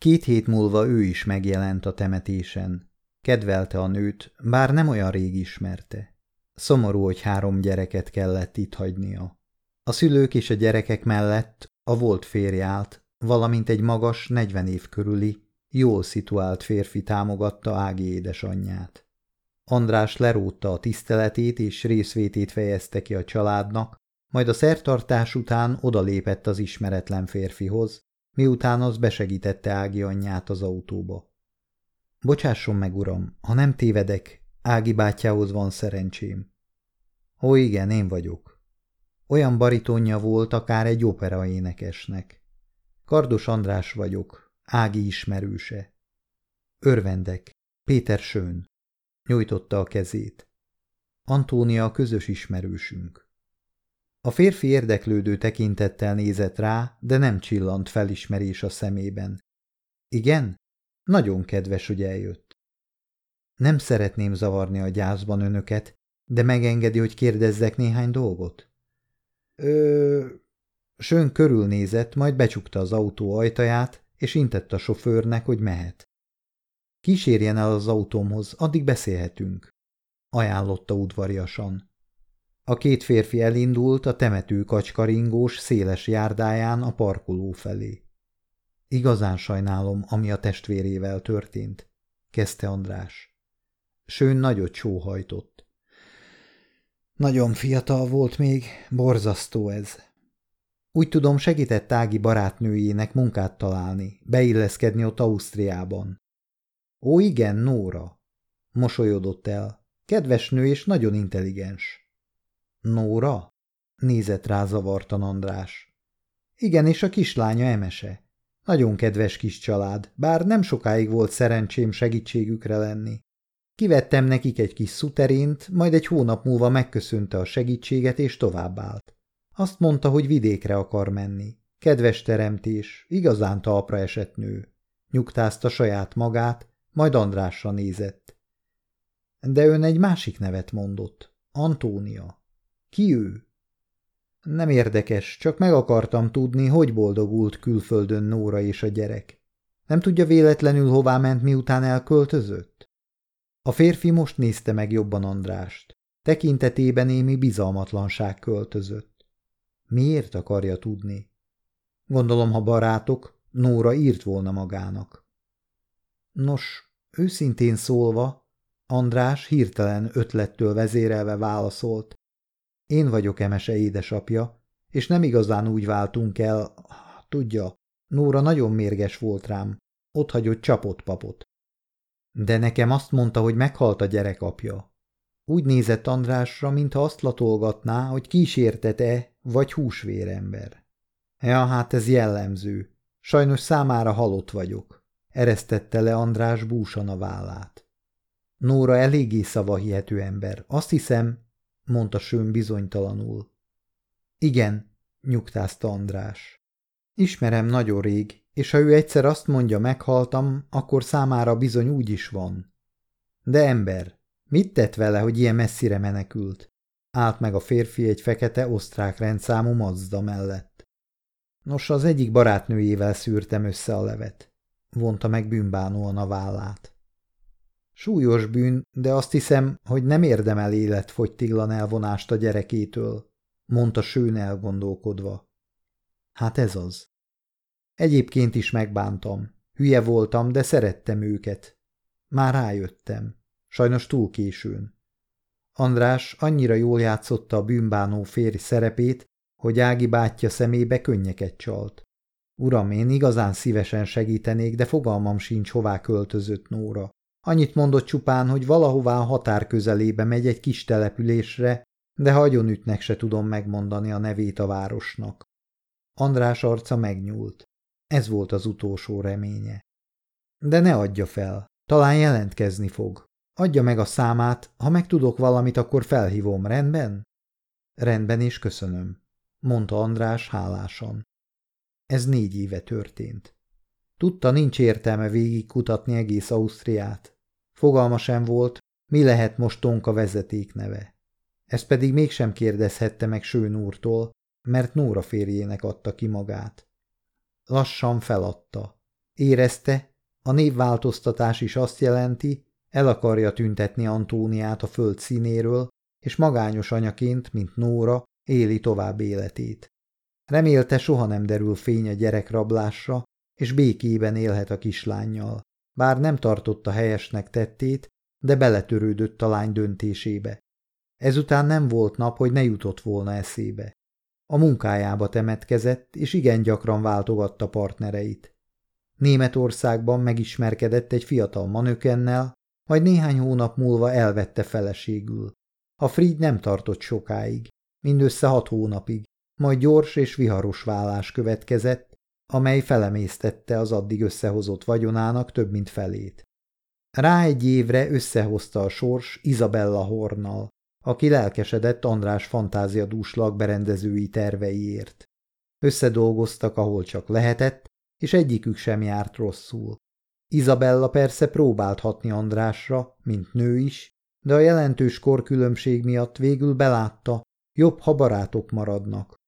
Két hét múlva ő is megjelent a temetésen. Kedvelte a nőt, bár nem olyan rég ismerte. Szomorú, hogy három gyereket kellett itt hagynia. A szülők és a gyerekek mellett a volt férj állt, valamint egy magas, negyven év körüli, jól szituált férfi támogatta Ági édesanyját. András lerótta a tiszteletét és részvétét fejezte ki a családnak, majd a szertartás után odalépett az ismeretlen férfihoz, miután az besegítette Ági anyját az autóba. Bocsásson meg, uram, ha nem tévedek, Ági bátyához van szerencsém. Ó, igen, én vagyok. Olyan baritonja volt akár egy opera énekesnek. Kardos András vagyok, Ági ismerőse. Örvendek, Péter Sőn. Nyújtotta a kezét. Antónia a közös ismerősünk. A férfi érdeklődő tekintettel nézett rá, de nem csillant felismerés a szemében. Igen? Nagyon kedves, hogy eljött. Nem szeretném zavarni a gyászban önöket, de megengedi, hogy kérdezzek néhány dolgot? Ö... Sön körülnézett, majd becsukta az autó ajtaját, és intett a sofőrnek, hogy mehet. Kísérjen el az autómhoz, addig beszélhetünk, ajánlotta udvariasan. A két férfi elindult a temető kacskaringós széles járdáján a parkoló felé. Igazán sajnálom, ami a testvérével történt, kezdte András. Sőn nagyot sóhajtott. Nagyon fiatal volt még, borzasztó ez. Úgy tudom, segített Ági barátnőjének munkát találni, beilleszkedni ott Ausztriában. Ó, igen, Nóra. Mosolyodott el. Kedves nő és nagyon intelligens. Nóra? Nézett rá zavartan András. Igen, és a kislánya Emese. Nagyon kedves kis család, bár nem sokáig volt szerencsém segítségükre lenni. Kivettem nekik egy kis szuterént, majd egy hónap múlva megköszönte a segítséget és továbbált. Azt mondta, hogy vidékre akar menni. Kedves teremtés, igazán talpra esett nő. Nyugtázta saját magát, majd Andrásra nézett. De ön egy másik nevet mondott. Antónia. Ki ő? Nem érdekes, csak meg akartam tudni, hogy boldogult külföldön Nóra és a gyerek. Nem tudja véletlenül, hová ment, miután elköltözött? A férfi most nézte meg jobban Andrást. Tekintetében némi bizalmatlanság költözött. Miért akarja tudni? Gondolom, ha barátok, Nóra írt volna magának. Nos, őszintén szólva, András hirtelen ötlettől vezérelve válaszolt. Én vagyok Emese édesapja, és nem igazán úgy váltunk el, tudja, Nóra nagyon mérges volt rám, ott hagyott csapott papot. De nekem azt mondta, hogy meghalt a gyerek apja. Úgy nézett Andrásra, mintha azt latolgatná, hogy kísértete vagy húsvérember. Ja, hát ez jellemző. Sajnos számára halott vagyok. Eresztette le András búsan a vállát. Nóra eléggé szavahihető ember. Azt hiszem, mondta Sőn bizonytalanul. Igen, nyugtázta András. Ismerem nagyon rég, és ha ő egyszer azt mondja, meghaltam, akkor számára bizony úgy is van. De ember, mit tett vele, hogy ilyen messzire menekült? Állt meg a férfi egy fekete osztrák rendszámú Mazda mellett. Nos, az egyik barátnőjével szűrtem össze a levet. Vonta meg bűnbánóan a vállát. Súlyos bűn, de azt hiszem, hogy nem érdemel életfogytiglan elvonást a gyerekétől, mondta Sőn elgondolkodva. Hát ez az. Egyébként is megbántam. Hülye voltam, de szerettem őket. Már rájöttem. Sajnos túl későn. András annyira jól játszotta a bűnbánó férj szerepét, hogy Ági bátyja szemébe könnyeket csalt. Uram, én igazán szívesen segítenék, de fogalmam sincs, hová költözött Nóra. Annyit mondott csupán, hogy valahová a határ közelébe megy egy kis településre, de hagyonütnek se tudom megmondani a nevét a városnak. András arca megnyúlt. Ez volt az utolsó reménye. De ne adja fel, talán jelentkezni fog. Adja meg a számát, ha megtudok valamit, akkor felhívom, rendben? Rendben és köszönöm, mondta András hálásan. Ez négy éve történt. Tudta, nincs értelme végig kutatni egész Ausztriát. Fogalma sem volt, mi lehet most Tonka vezeték neve. Ezt pedig mégsem kérdezhette meg Sőn úrtól, mert Nóra férjének adta ki magát. Lassan feladta. Érezte, a névváltoztatás is azt jelenti, el akarja tüntetni Antóniát a föld színéről, és magányos anyaként, mint Nóra, éli tovább életét. Remélte soha nem derül fény a gyerekrablásra, és békében élhet a kislányjal. Bár nem tartotta helyesnek tettét, de beletörődött a lány döntésébe. Ezután nem volt nap, hogy ne jutott volna eszébe. A munkájába temetkezett, és igen gyakran váltogatta partnereit. Németországban megismerkedett egy fiatal manökennel, majd néhány hónap múlva elvette feleségül. A Fried nem tartott sokáig, mindössze hat hónapig, majd gyors és viharos vállás következett, amely felemésztette az addig összehozott vagyonának több mint felét. Rá egy évre összehozta a sors Isabella Hornal, aki lelkesedett András fantáziadús lakberendezői terveiért. Összedolgoztak, ahol csak lehetett, és egyikük sem járt rosszul. Izabella persze próbált hatni Andrásra, mint nő is, de a jelentős korkülönbség miatt végül belátta, jobb, ha barátok maradnak.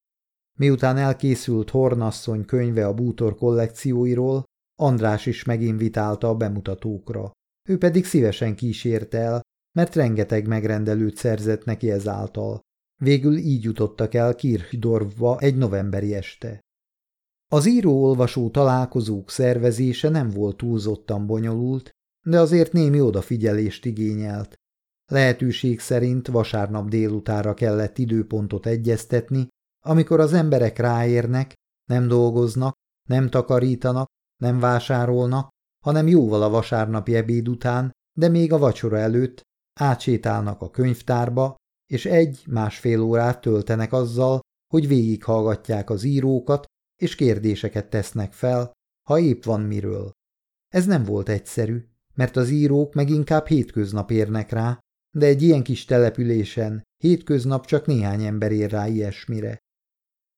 Miután elkészült Hornasszony könyve a bútor kollekcióiról, András is meginvitálta a bemutatókra. Ő pedig szívesen kísérte el, mert rengeteg megrendelőt szerzett neki ezáltal. Végül így jutottak el Kirchdorfba egy novemberi este. Az író-olvasó találkozók szervezése nem volt túlzottan bonyolult, de azért némi odafigyelést igényelt. Lehetőség szerint vasárnap délutára kellett időpontot egyeztetni, amikor az emberek ráérnek, nem dolgoznak, nem takarítanak, nem vásárolnak, hanem jóval a vasárnapi ebéd után, de még a vacsora előtt átsétálnak a könyvtárba, és egy-másfél órát töltenek azzal, hogy végighallgatják az írókat, és kérdéseket tesznek fel, ha épp van miről. Ez nem volt egyszerű, mert az írók meg inkább hétköznap érnek rá, de egy ilyen kis településen hétköznap csak néhány ember ér rá ilyesmire.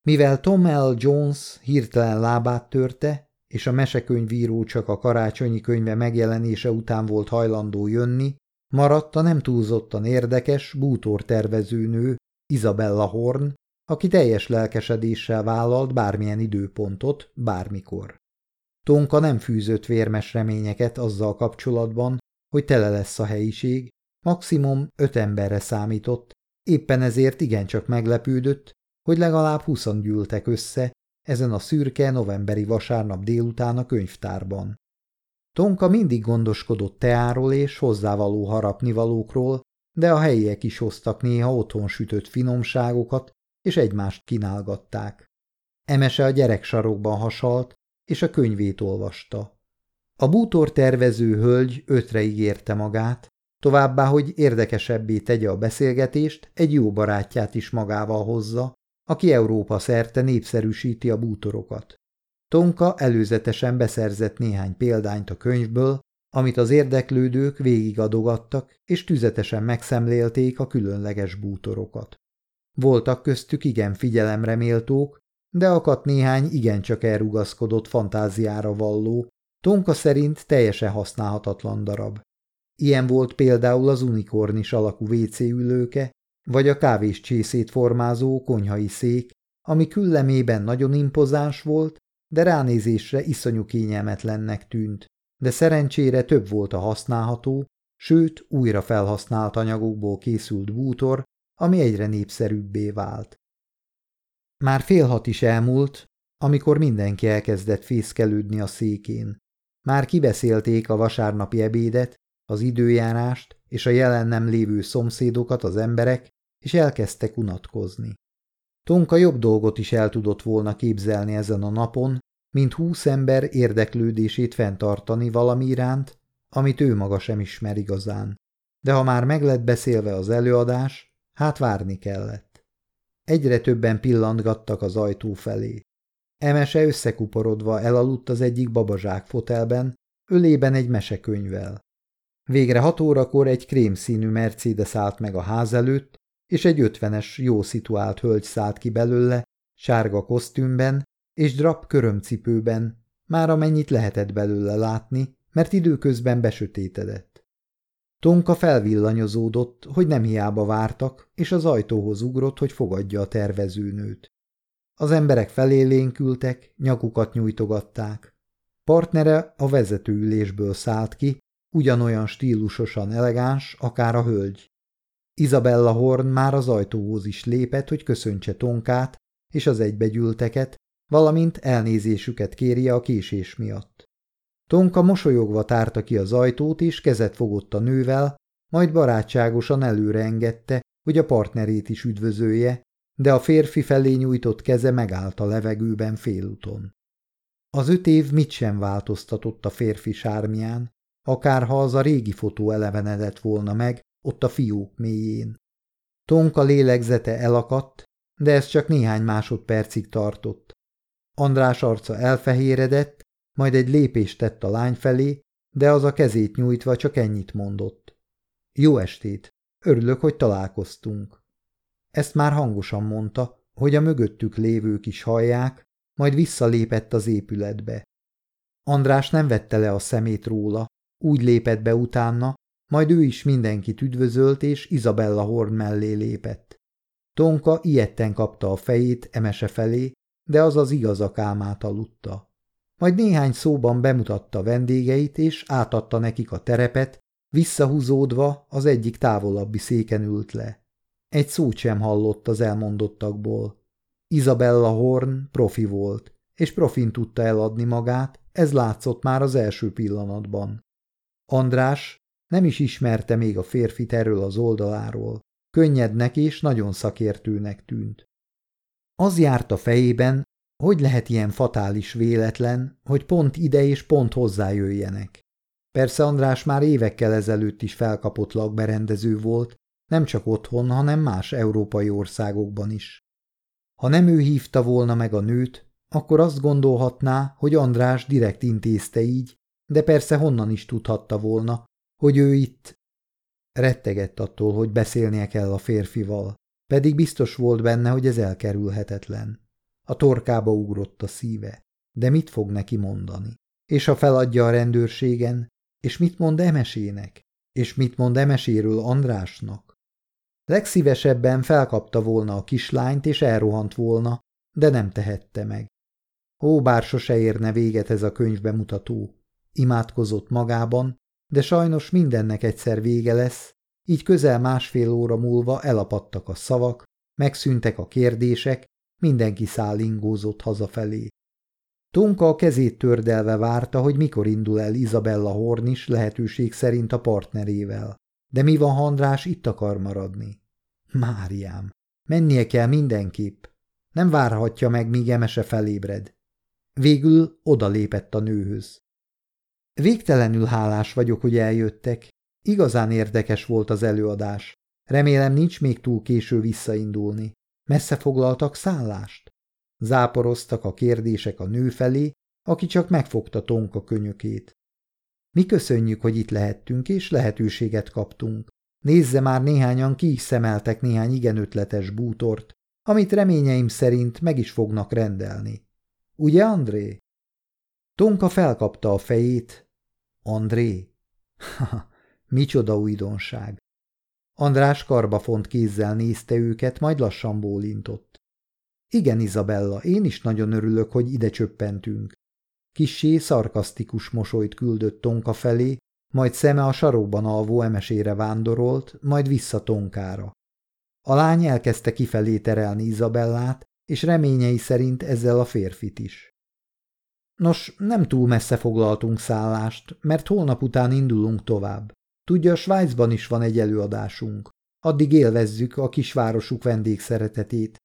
Mivel Tom L. Jones hirtelen lábát törte, és a mesekönyvíró csak a karácsonyi könyve megjelenése után volt hajlandó jönni, maradt a nem túlzottan érdekes bútortervezőnő Isabella Horn, aki teljes lelkesedéssel vállalt bármilyen időpontot, bármikor. Tonka nem fűzött vérmes reményeket azzal kapcsolatban, hogy tele lesz a helyiség, maximum öt emberre számított, éppen ezért igencsak meglepődött, hogy legalább huszan gyűltek össze ezen a szürke novemberi vasárnap délután a könyvtárban. Tonka mindig gondoskodott teáról és hozzávaló harapnivalókról, de a helyiek is hoztak néha otthon sütött finomságokat, és egymást kínálgatták. Emese a gyereksarokban hasalt, és a könyvét olvasta. A bútor tervező hölgy ötre ígérte magát, továbbá, hogy érdekesebbé tegye a beszélgetést, egy jó barátját is magával hozza, aki Európa szerte népszerűsíti a bútorokat. Tonka előzetesen beszerzett néhány példányt a könyvből, amit az érdeklődők végigadogattak, és tüzetesen megszemlélték a különleges bútorokat. Voltak köztük igen figyelemre méltók, de akadt néhány igencsak elrugaszkodott fantáziára valló, Tonka szerint teljesen használhatatlan darab. Ilyen volt például az unikornis alakú WC ülőke, vagy a kávés csészét formázó konyhai szék, ami küllemében nagyon impozáns volt, de ránézésre iszonyú kényelmetlennek tűnt, de szerencsére több volt a használható, sőt újra felhasznált anyagokból készült bútor, ami egyre népszerűbbé vált. Már fél hat is elmúlt, amikor mindenki elkezdett fészkelődni a székén. Már kibeszélték a vasárnapi ebédet, az időjárást és a jelen nem lévő szomszédokat az emberek, és elkezdtek unatkozni. Tonka jobb dolgot is el tudott volna képzelni ezen a napon, mint húsz ember érdeklődését fenntartani valami iránt, amit ő maga sem ismer igazán. De ha már meg lett beszélve az előadás, hát várni kellett. Egyre többen pillantgattak az ajtó felé. Emese összekuporodva elaludt az egyik babazsák fotelben, ölében egy mesekönyvvel. Végre hat órakor egy krémszínű Mercedes állt meg a ház előtt, és egy ötvenes, jó szituált hölgy szállt ki belőle, sárga kosztümben és drap körömcipőben, már amennyit lehetett belőle látni, mert időközben besötétedett. Tonka felvillanyozódott, hogy nem hiába vártak, és az ajtóhoz ugrott, hogy fogadja a tervezőnőt. Az emberek felélénkültek, nyakukat nyújtogatták. Partnere a vezetőülésből szállt ki, ugyanolyan stílusosan elegáns, akár a hölgy. Isabella Horn már az ajtóhoz is lépett, hogy köszöntse Tonkát és az egybegyűlteket, valamint elnézésüket kérje a késés miatt. Tonka mosolyogva tárta ki az ajtót, és kezet fogott a nővel, majd barátságosan előre engedte, hogy a partnerét is üdvözölje, de a férfi felé nyújtott keze megállt a levegőben félúton. Az öt év mit sem változtatott a férfi sármián, akárha az a régi fotó elevenedett volna meg ott a fiók mélyén. Tonka lélegzete elakadt, de ez csak néhány másodpercig tartott. András arca elfehéredett, majd egy lépést tett a lány felé, de az a kezét nyújtva csak ennyit mondott. Jó estét! Örülök, hogy találkoztunk. Ezt már hangosan mondta, hogy a mögöttük lévők is hallják, majd visszalépett az épületbe. András nem vette le a szemét róla, úgy lépett be utána, majd ő is mindenkit üdvözölt, és Izabella Horn mellé lépett. Tonka ilyetten kapta a fejét emese felé, de az az igazak álmát aludta. Majd néhány szóban bemutatta vendégeit, és átadta nekik a terepet, visszahúzódva az egyik távolabbi széken ült le. Egy szót sem hallott az elmondottakból. Isabella Horn profi volt, és profin tudta eladni magát, ez látszott már az első pillanatban. András nem is ismerte még a férfit erről az oldaláról. Könnyednek és nagyon szakértőnek tűnt. Az járt a fejében, hogy lehet ilyen fatális véletlen, hogy pont ide és pont hozzájöjjenek. Persze András már évekkel ezelőtt is felkapott lakberendező volt, nem csak otthon, hanem más európai országokban is. Ha nem ő hívta volna meg a nőt, akkor azt gondolhatná, hogy András direkt intézte így, de persze honnan is tudhatta volna, hogy ő itt rettegett attól, hogy beszélnie kell a férfival, pedig biztos volt benne, hogy ez elkerülhetetlen. A torkába ugrott a szíve, de mit fog neki mondani? És ha feladja a rendőrségen, és mit mond Emesének? És mit mond Emeséről Andrásnak? Legszívesebben felkapta volna a kislányt, és elrohant volna, de nem tehette meg. Ó, bár sose érne véget ez a könyvbemutató. Imádkozott magában, de sajnos mindennek egyszer vége lesz, így közel másfél óra múlva elapadtak a szavak, megszűntek a kérdések, mindenki szállingózott hazafelé. Tonka a kezét tördelve várta, hogy mikor indul el Izabella Hornis lehetőség szerint a partnerével. De mi van, ha itt akar maradni? Máriám, mennie kell mindenképp. Nem várhatja meg, míg Emese felébred. Végül odalépett a nőhöz. Végtelenül hálás vagyok, hogy eljöttek. Igazán érdekes volt az előadás. Remélem nincs még túl késő visszaindulni. Messze foglaltak szállást? Záporoztak a kérdések a nő felé, aki csak megfogta Tonka könyökét. Mi köszönjük, hogy itt lehettünk, és lehetőséget kaptunk. Nézze már néhányan ki is szemeltek néhány igen ötletes bútort, amit reményeim szerint meg is fognak rendelni. Ugye, André? Tonka felkapta a fejét. André? Ha, micsoda újdonság. András karbafont kézzel nézte őket, majd lassan bólintott. Igen, Izabella, én is nagyon örülök, hogy ide csöppentünk. Kissé szarkasztikus mosolyt küldött Tonka felé, majd szeme a sarokban alvó emesére vándorolt, majd vissza Tonkára. A lány elkezdte kifelé terelni Izabellát, és reményei szerint ezzel a férfit is. Nos, nem túl messze foglaltunk szállást, mert holnap után indulunk tovább. Tudja, Svájcban is van egy előadásunk. Addig élvezzük a kisvárosuk vendégszeretetét.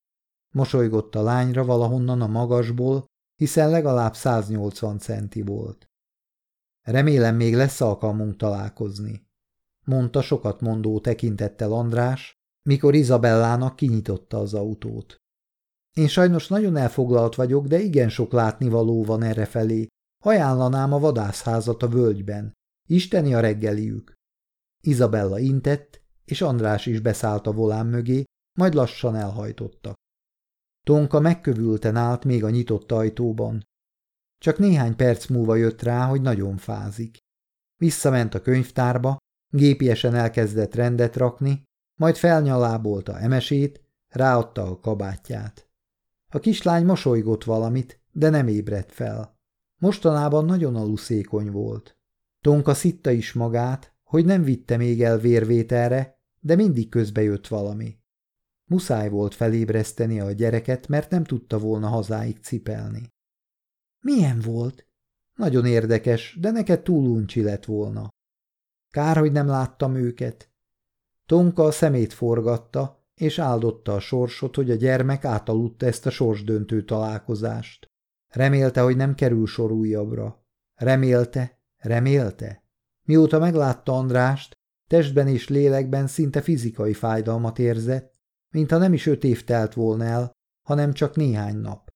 Mosolygott a lányra valahonnan a magasból, hiszen legalább 180 centi volt. Remélem még lesz alkalmunk találkozni, mondta sokat mondó tekintettel András, mikor Izabellának kinyitotta az autót. Én sajnos nagyon elfoglalt vagyok, de igen sok látnivaló van errefelé. Ajánlanám a vadászházat a völgyben. Isteni a reggeliük. Izabella intett, és András is beszállt a volán mögé, majd lassan elhajtottak. Tonka megkövülten állt még a nyitott ajtóban. Csak néhány perc múlva jött rá, hogy nagyon fázik. Visszament a könyvtárba, gépiesen elkezdett rendet rakni, majd felnyalábolta emesét, ráadta a kabátját. A kislány mosolygott valamit, de nem ébredt fel. Mostanában nagyon aluszékony volt. Tonka szitta is magát, hogy nem vitte még el vérvételre, de mindig közbe jött valami. Muszáj volt felébreszteni a gyereket, mert nem tudta volna hazáig cipelni. Milyen volt? Nagyon érdekes, de neked túl uncsi lett volna. Kár, hogy nem láttam őket. Tonka a szemét forgatta, és áldotta a sorsot, hogy a gyermek átaludta ezt a sorsdöntő találkozást. Remélte, hogy nem kerül sor újabbra. Remélte, remélte. Mióta meglátta Andrást, testben és lélekben szinte fizikai fájdalmat érzett, mintha nem is öt év telt volna el, hanem csak néhány nap.